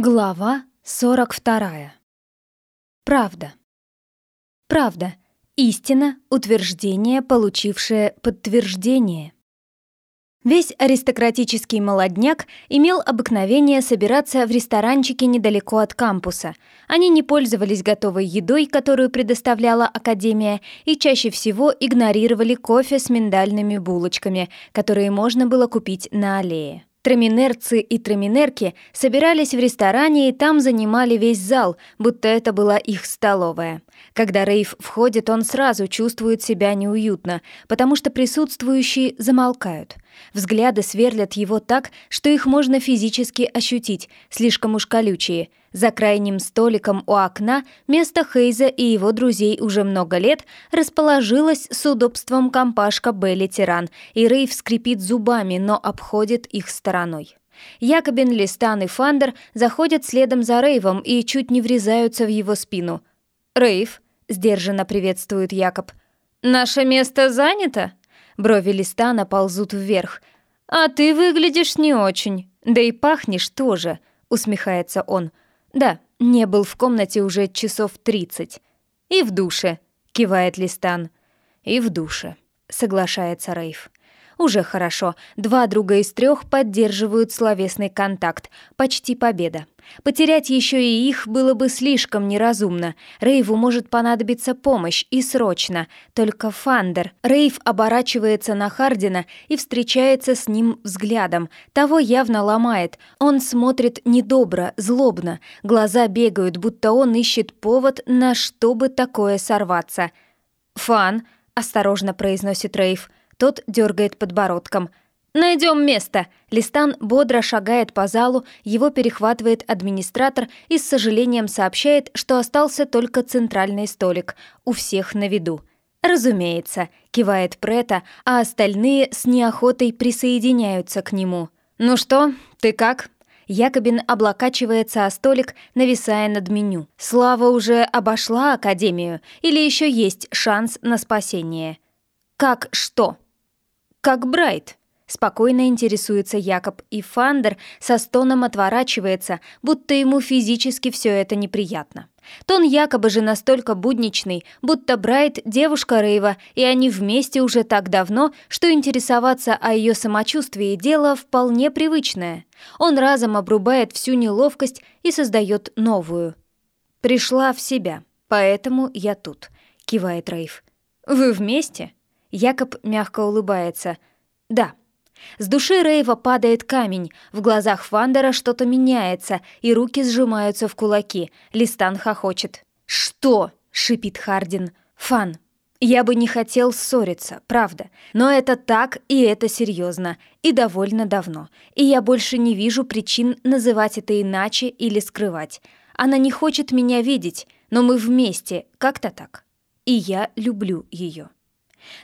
Глава 42. Правда. Правда. Истина, утверждение, получившее подтверждение. Весь аристократический молодняк имел обыкновение собираться в ресторанчике недалеко от кампуса. Они не пользовались готовой едой, которую предоставляла Академия, и чаще всего игнорировали кофе с миндальными булочками, которые можно было купить на аллее. Траминерцы и траминерки собирались в ресторане и там занимали весь зал, будто это была их столовая. Когда Рейв входит, он сразу чувствует себя неуютно, потому что присутствующие замолкают. Взгляды сверлят его так, что их можно физически ощутить, слишком уж колючие. За крайним столиком у окна место Хейза и его друзей уже много лет расположилась с удобством компашка Белли Тиран, и Рейв скрипит зубами, но обходит их стороной. Якобин, Листан и Фандер заходят следом за Рейвом и чуть не врезаются в его спину. «Рейв», — сдержанно приветствует Якоб, — «наше место занято?» Брови Листана ползут вверх. «А ты выглядишь не очень, да и пахнешь тоже», — усмехается он. «Да, не был в комнате уже часов тридцать. И в душе», — кивает Листан. «И в душе», — соглашается Рейв. Уже хорошо. Два друга из трех поддерживают словесный контакт. Почти победа. Потерять еще и их было бы слишком неразумно. Рейву может понадобиться помощь, и срочно. Только Фандер. Рейв оборачивается на Хардина и встречается с ним взглядом. Того явно ломает. Он смотрит недобро, злобно. Глаза бегают, будто он ищет повод, на что бы такое сорваться. «Фан», — осторожно произносит Рейв, — тот дергает подбородком. «Найдем место!» Листан бодро шагает по залу, его перехватывает администратор и с сожалением сообщает, что остался только центральный столик, у всех на виду. «Разумеется», — кивает Прета, а остальные с неохотой присоединяются к нему. «Ну что, ты как?» Якобин облокачивается о столик, нависая над меню. Слава уже обошла Академию или еще есть шанс на спасение? «Как что?» Как Брайт?» Спокойно интересуется Якоб, и Фандер со стоном отворачивается, будто ему физически все это неприятно. Тон якобы же настолько будничный, будто Брайт — девушка Рейва, и они вместе уже так давно, что интересоваться о ее самочувствии дело вполне привычное. Он разом обрубает всю неловкость и создает новую. «Пришла в себя, поэтому я тут», — кивает Рейв. «Вы вместе?» Якоб мягко улыбается. «Да». С души Рейва падает камень, в глазах Фандера что-то меняется, и руки сжимаются в кулаки. Листан хохочет. «Что?» — шипит Хардин. «Фан, я бы не хотел ссориться, правда. Но это так, и это серьезно. И довольно давно. И я больше не вижу причин называть это иначе или скрывать. Она не хочет меня видеть, но мы вместе, как-то так. И я люблю ее.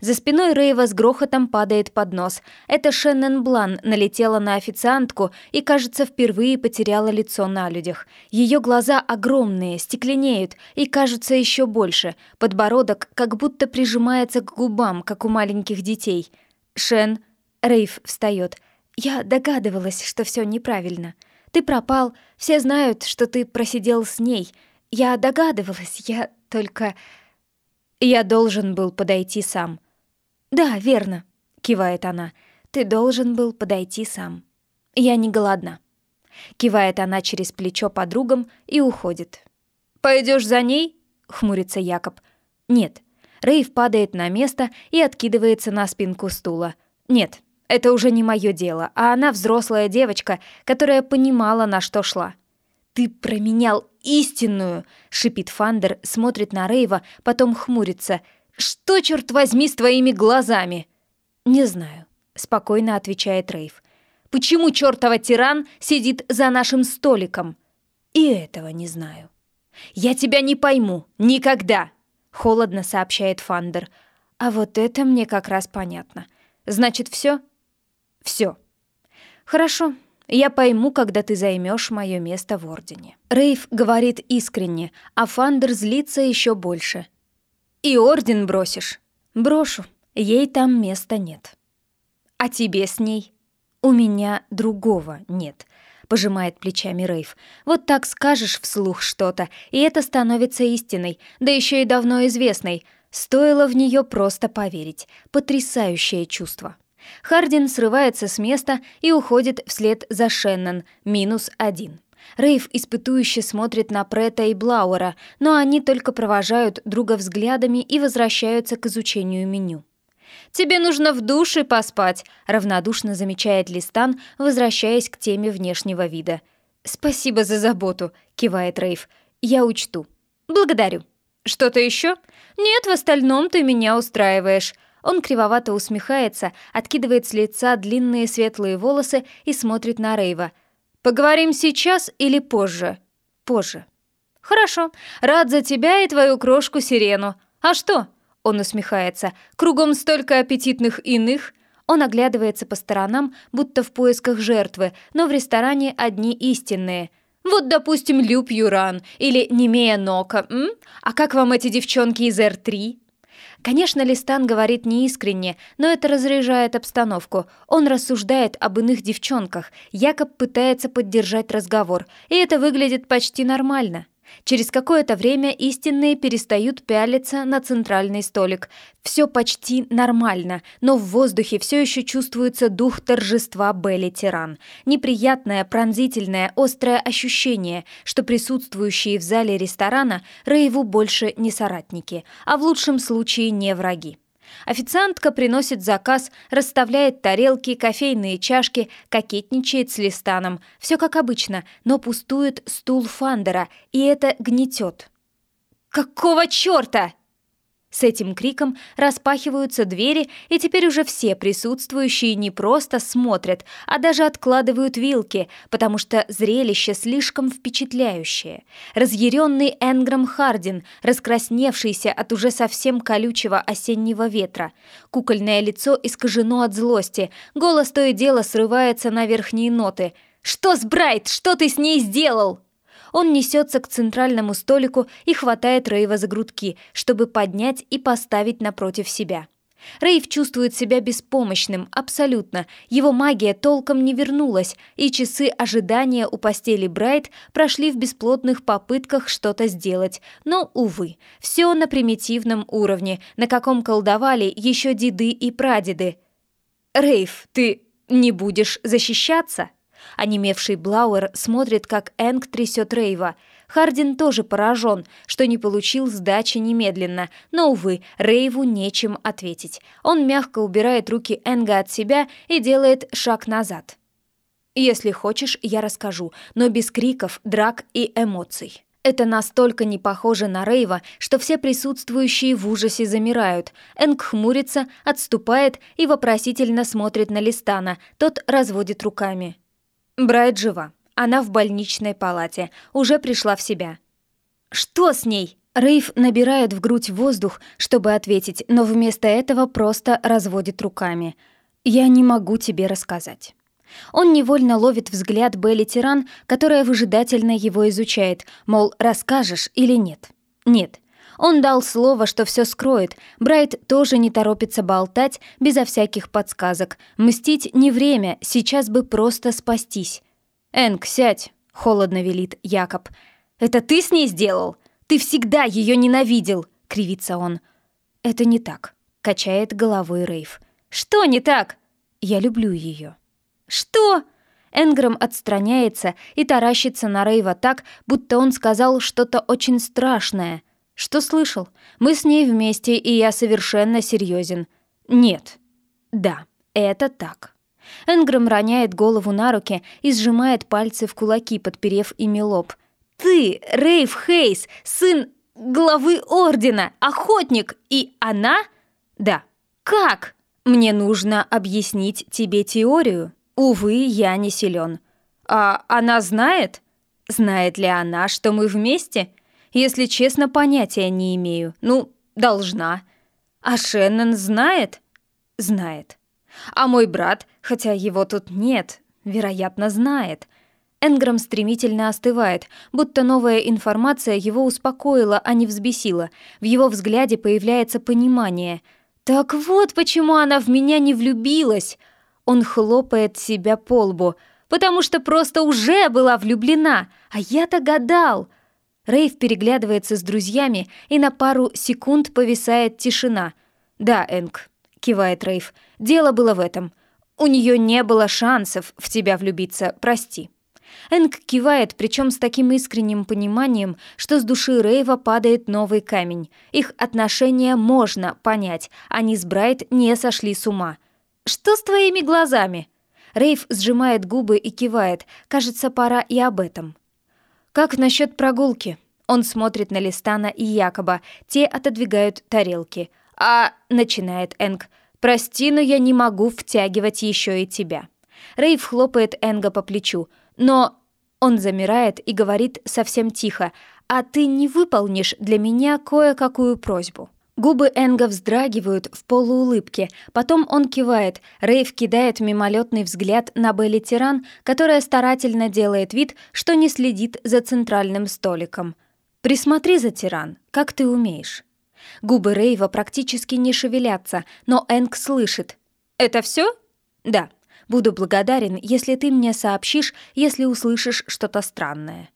За спиной Рейва с грохотом падает поднос. Это Шеннон Блан налетела на официантку и, кажется, впервые потеряла лицо на людях. Ее глаза огромные, стекленеют и кажутся еще больше. Подбородок как будто прижимается к губам, как у маленьких детей. «Шен...» Рейв встает. «Я догадывалась, что все неправильно. Ты пропал, все знают, что ты просидел с ней. Я догадывалась, я только...» Я должен был подойти сам. «Да, верно», — кивает она. «Ты должен был подойти сам. Я не голодна». Кивает она через плечо подругам и уходит. Пойдешь за ней?» — хмурится Якоб. «Нет». Рейв падает на место и откидывается на спинку стула. «Нет, это уже не мое дело, а она взрослая девочка, которая понимала, на что шла. «Ты променял истинную!» — шипит Фандер, смотрит на Рейва, потом хмурится. «Что, черт возьми, с твоими глазами?» «Не знаю», — спокойно отвечает Рейв. «Почему чертова тиран сидит за нашим столиком?» «И этого не знаю». «Я тебя не пойму. Никогда!» — холодно сообщает Фандер. «А вот это мне как раз понятно. Значит, все? Все. Хорошо, я пойму, когда ты займешь мое место в Ордене». Рейв говорит искренне, а Фандер злится еще больше. «И Орден бросишь?» «Брошу. Ей там места нет». «А тебе с ней?» «У меня другого нет. пожимает плечами Рейв. «Вот так скажешь вслух что-то, и это становится истиной, да еще и давно известной. Стоило в нее просто поверить. Потрясающее чувство». Хардин срывается с места и уходит вслед за Шеннон, минус один. Рейв испытующе смотрит на Прета и Блауэра, но они только провожают друга взглядами и возвращаются к изучению меню. «Тебе нужно в душе поспать», — равнодушно замечает Листан, возвращаясь к теме внешнего вида. «Спасибо за заботу», — кивает Рейв. «Я учту». «Благодарю». «Что-то еще?» «Нет, в остальном ты меня устраиваешь». Он кривовато усмехается, откидывает с лица длинные светлые волосы и смотрит на Рейва. «Поговорим сейчас или позже?» «Позже». «Хорошо. Рад за тебя и твою крошку-сирену. А что?» Он усмехается. «Кругом столько аппетитных иных». Он оглядывается по сторонам, будто в поисках жертвы, но в ресторане одни истинные. «Вот, допустим, Люб Юран или Немея Нока, м? А как вам эти девчонки из Р-3?» Конечно, Листан говорит неискренне, но это разряжает обстановку. Он рассуждает об иных девчонках, Якоб пытается поддержать разговор, и это выглядит почти нормально. Через какое-то время истинные перестают пялиться на центральный столик. Все почти нормально, но в воздухе все еще чувствуется дух торжества Белли Тиран. Неприятное, пронзительное, острое ощущение, что присутствующие в зале ресторана Рейву больше не соратники, а в лучшем случае не враги. Официантка приносит заказ, расставляет тарелки, кофейные чашки, кокетничает с Листаном. Все как обычно, но пустует стул Фандера, и это гнетет. «Какого черта?» С этим криком распахиваются двери, и теперь уже все присутствующие не просто смотрят, а даже откладывают вилки, потому что зрелище слишком впечатляющее. Разъяренный Энграм Хардин, раскрасневшийся от уже совсем колючего осеннего ветра. Кукольное лицо искажено от злости, голос то и дело срывается на верхние ноты. «Что с Брайт? Что ты с ней сделал?» Он несется к центральному столику и хватает Рейва за грудки, чтобы поднять и поставить напротив себя. Рейв чувствует себя беспомощным, абсолютно. Его магия толком не вернулась, и часы ожидания у постели Брайт прошли в бесплодных попытках что-то сделать. Но, увы, все на примитивном уровне, на каком колдовали еще деды и прадеды. «Рейв, ты не будешь защищаться?» Онемевший Блауэр смотрит, как Энг трясет Рейва. Хардин тоже поражен, что не получил сдачи немедленно, но, увы, Рейву нечем ответить. Он мягко убирает руки Энга от себя и делает шаг назад. «Если хочешь, я расскажу, но без криков, драк и эмоций». Это настолько не похоже на Рейва, что все присутствующие в ужасе замирают. Энг хмурится, отступает и вопросительно смотрит на Листана. Тот разводит руками. Брайт жива. Она в больничной палате. Уже пришла в себя. «Что с ней?» Рейв набирает в грудь воздух, чтобы ответить, но вместо этого просто разводит руками. «Я не могу тебе рассказать». Он невольно ловит взгляд Белли Тиран, которая выжидательно его изучает, мол, расскажешь или нет. Нет. Он дал слово, что все скроет. Брайт тоже не торопится болтать, безо всяких подсказок. Мстить не время, сейчас бы просто спастись. «Энг, сядь!» — холодно велит Якоб. «Это ты с ней сделал? Ты всегда ее ненавидел!» — кривится он. «Это не так», — качает головой Рейв. «Что не так?» «Я люблю ее». «Что?» Энграм отстраняется и таращится на Рейва так, будто он сказал что-то очень страшное — что слышал? Мы с ней вместе, и я совершенно серьезен. Нет. Да, это так. Энграм роняет голову на руки и сжимает пальцы в кулаки, подперев ими лоб. «Ты, Рейв Хейс, сын главы Ордена, охотник, и она?» «Да». «Как?» «Мне нужно объяснить тебе теорию. Увы, я не силен». «А она знает?» «Знает ли она, что мы вместе?» Если честно, понятия не имею. Ну, должна. А Шеннон знает? Знает. А мой брат, хотя его тут нет, вероятно, знает. Энграм стремительно остывает, будто новая информация его успокоила, а не взбесила. В его взгляде появляется понимание. «Так вот почему она в меня не влюбилась!» Он хлопает себя по лбу. потому что просто уже была влюблена, а я-то гадал. Рейв переглядывается с друзьями, и на пару секунд повисает тишина. «Да, Энг», — кивает Рейв, — «дело было в этом. У нее не было шансов в тебя влюбиться, прости». Энг кивает, причем с таким искренним пониманием, что с души Рейва падает новый камень. Их отношения можно понять, они с Брайт не сошли с ума. «Что с твоими глазами?» Рейв сжимает губы и кивает. Кажется, пора и об этом. «Как насчет прогулки?» Он смотрит на Листана и Якоба. Те отодвигают тарелки. «А...» — начинает Энг. «Прости, но я не могу втягивать еще и тебя». Рейв хлопает Энга по плечу. «Но...» Он замирает и говорит совсем тихо. «А ты не выполнишь для меня кое-какую просьбу?» Губы Энга вздрагивают в полуулыбке, потом он кивает, Рейв кидает мимолетный взгляд на Белли Тиран, которая старательно делает вид, что не следит за центральным столиком. «Присмотри за Тиран, как ты умеешь». Губы Рейва практически не шевелятся, но Энг слышит. «Это все?» «Да. Буду благодарен, если ты мне сообщишь, если услышишь что-то странное».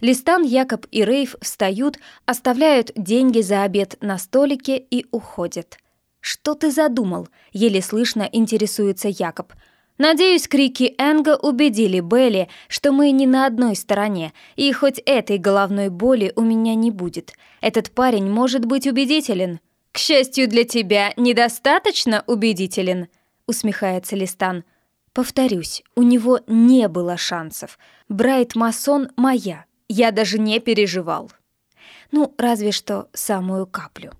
Листан, Якоб и Рейв встают, оставляют деньги за обед на столике и уходят. «Что ты задумал?» — еле слышно интересуется Якоб. «Надеюсь, крики Энга убедили Белли, что мы не на одной стороне, и хоть этой головной боли у меня не будет. Этот парень может быть убедителен». «К счастью для тебя, недостаточно убедителен», — усмехается Листан. «Повторюсь, у него не было шансов. Брайт Масон моя, я даже не переживал. Ну, разве что самую каплю.